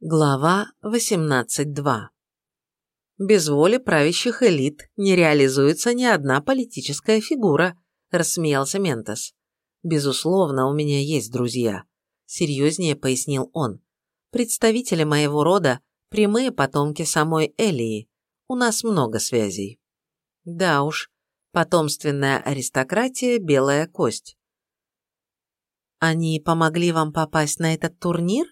Глава 18.2 Без воли правящих элит не реализуется ни одна политическая фигура, рассмеялся Ментос. Безусловно, у меня есть друзья, серьезнее пояснил он. Представители моего рода – прямые потомки самой Элии. У нас много связей. Да уж, потомственная аристократия – белая кость. Они помогли вам попасть на этот турнир?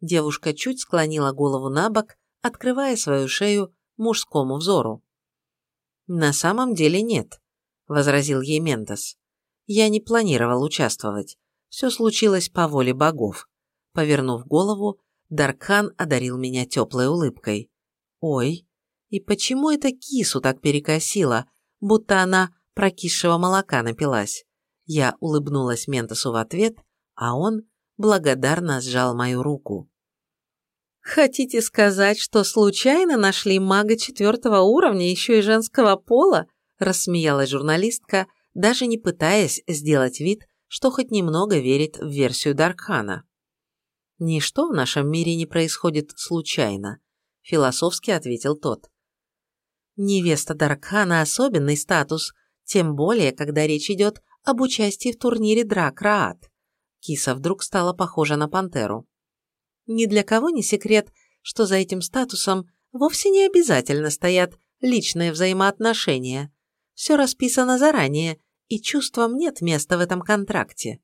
Девушка чуть склонила голову на бок, открывая свою шею мужскому взору. «На самом деле нет», – возразил ей Ментос. «Я не планировал участвовать. Все случилось по воле богов». Повернув голову, Даркхан одарил меня теплой улыбкой. «Ой, и почему это кису так перекосило, будто она прокисшего молока напилась?» Я улыбнулась Ментосу в ответ, а он благодарно сжал мою руку. «Хотите сказать, что случайно нашли мага четвертого уровня, еще и женского пола?» – рассмеялась журналистка, даже не пытаясь сделать вид, что хоть немного верит в версию Даркхана. «Ничто в нашем мире не происходит случайно», – философски ответил тот. «Невеста Даркхана – особенный статус, тем более, когда речь идет об участии в турнире Драк Раат. Киса вдруг стала похожа на пантеру. Ни для кого не секрет, что за этим статусом вовсе не обязательно стоят личные взаимоотношения. Все расписано заранее, и чувствам нет места в этом контракте.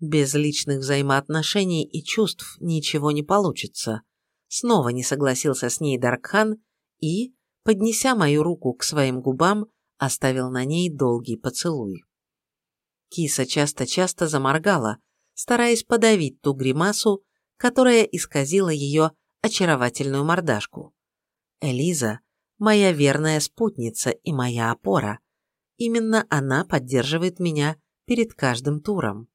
Без личных взаимоотношений и чувств ничего не получится. Снова не согласился с ней Даркхан и, поднеся мою руку к своим губам, оставил на ней долгий поцелуй. Киса часто-часто заморгала, стараясь подавить ту гримасу, которая исказила ее очаровательную мордашку. Элиза – моя верная спутница и моя опора. Именно она поддерживает меня перед каждым туром.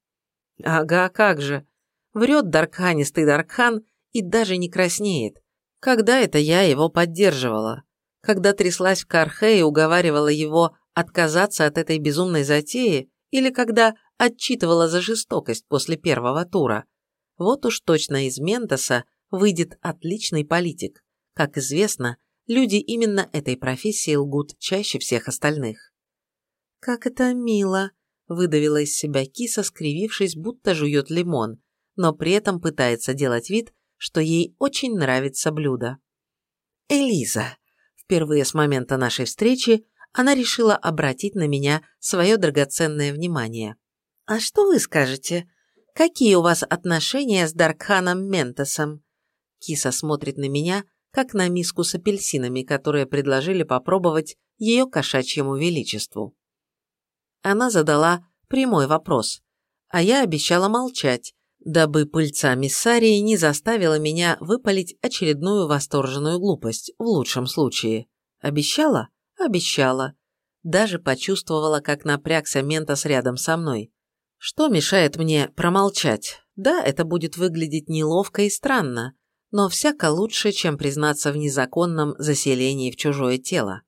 Ага, как же. Врет даркханистый Даркхан и даже не краснеет. Когда это я его поддерживала? Когда тряслась в Кархе и уговаривала его отказаться от этой безумной затеи, или когда отчитывала за жестокость после первого тура. Вот уж точно из Ментоса выйдет отличный политик. Как известно, люди именно этой профессии лгут чаще всех остальных. «Как это мило!» – выдавила из себя киса, скривившись, будто жует лимон, но при этом пытается делать вид, что ей очень нравится блюдо. «Элиза!» Впервые с момента нашей встречи она решила обратить на меня свое драгоценное внимание. «А что вы скажете? Какие у вас отношения с Даркханом Ментосом?» Киса смотрит на меня, как на миску с апельсинами, которые предложили попробовать ее кошачьему величеству. Она задала прямой вопрос, а я обещала молчать, дабы пыльца миссарии не заставила меня выпалить очередную восторженную глупость, в лучшем случае. Обещала? Обещала. Даже почувствовала, как напрягся Ментос рядом со мной. Что мешает мне промолчать? Да, это будет выглядеть неловко и странно, но всяко лучше, чем признаться в незаконном заселении в чужое тело.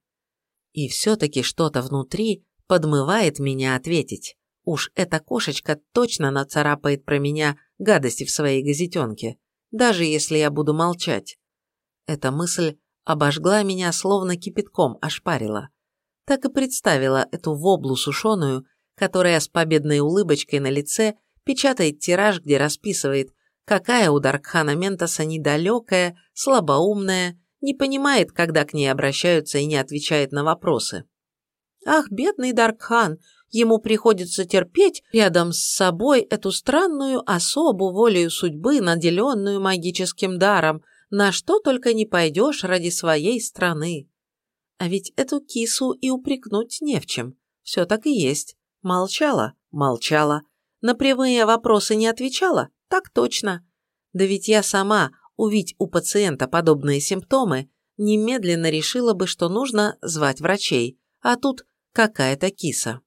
И все-таки что-то внутри подмывает меня ответить. Уж эта кошечка точно нацарапает про меня гадости в своей газетенке, даже если я буду молчать. Эта мысль обожгла меня, словно кипятком ошпарила. Так и представила эту воблу сушеную, которая с победной улыбочкой на лице печатает тираж, где расписывает, какая у Даркхана Ментоса недалекая, слабоумная, не понимает, когда к ней обращаются и не отвечает на вопросы. Ах, бедный Даркхан, ему приходится терпеть рядом с собой эту странную особу волею судьбы, наделенную магическим даром, на что только не пойдешь ради своей страны. А ведь эту кису и упрекнуть не в чем. Все так и есть. Молчала, молчала. На прямые вопросы не отвечала? Так точно. Да ведь я сама, увидь у пациента подобные симптомы, немедленно решила бы, что нужно звать врачей, а тут какая-то киса.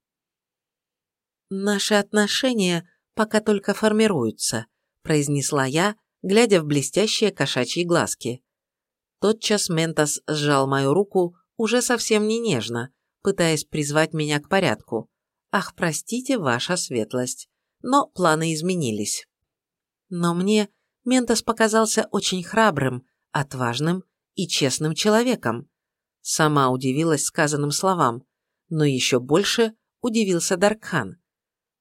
«Наши отношения пока только формируются», произнесла я, глядя в блестящие кошачьи глазки. Тотчас Ментос сжал мою руку уже совсем не нежно, пытаясь призвать меня к порядку. «Ах, простите, ваша светлость, но планы изменились». Но мне Ментос показался очень храбрым, отважным и честным человеком. Сама удивилась сказанным словам, но еще больше удивился Даркхан.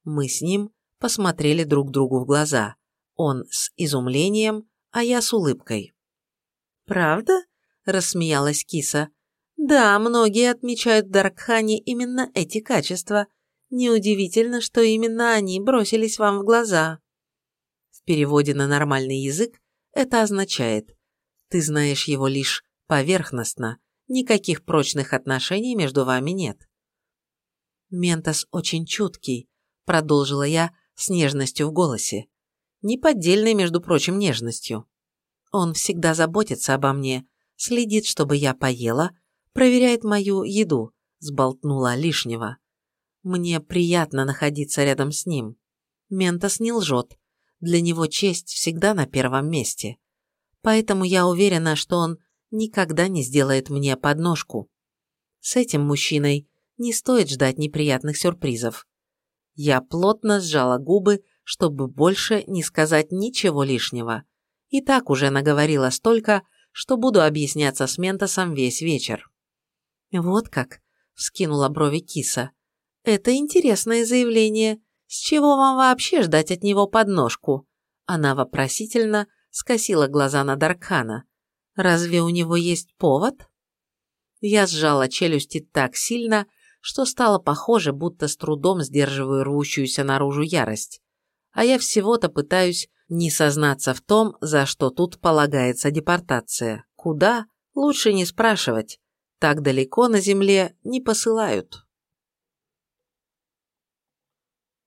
Мы с ним посмотрели друг другу в глаза. Он с изумлением, а я с улыбкой. «Правда?» – рассмеялась киса. «Да, многие отмечают в Даркхане именно эти качества. Неудивительно, что именно они бросились вам в глаза». В переводе на нормальный язык это означает «ты знаешь его лишь поверхностно, никаких прочных отношений между вами нет». «Ментос очень чуткий», – продолжила я с нежностью в голосе. Неподдельной, между прочим, нежностью. Он всегда заботится обо мне, следит, чтобы я поела, проверяет мою еду, сболтнула лишнего. Мне приятно находиться рядом с ним. Ментос не лжет. Для него честь всегда на первом месте. Поэтому я уверена, что он никогда не сделает мне подножку. С этим мужчиной не стоит ждать неприятных сюрпризов. Я плотно сжала губы, чтобы больше не сказать ничего лишнего. И так уже наговорила столько, что буду объясняться с Ментосом весь вечер. «Вот как?» – вскинула брови киса. «Это интересное заявление. С чего вам вообще ждать от него подножку?» Она вопросительно скосила глаза на Даркхана. «Разве у него есть повод?» Я сжала челюсти так сильно, что стало похоже, будто с трудом сдерживаю рвущуюся наружу ярость. А я всего-то пытаюсь не сознаться в том, за что тут полагается депортация. Куда? Лучше не спрашивать. Так далеко на земле не посылают.